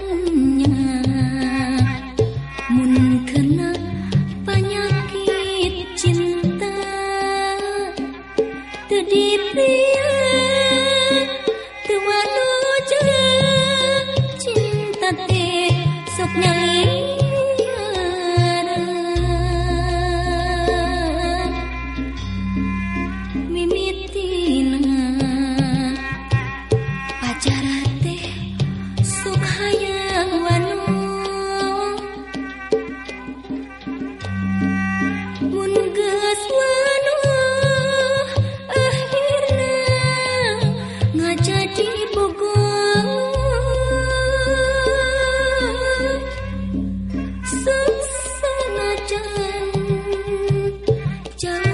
Mm-hmm. chân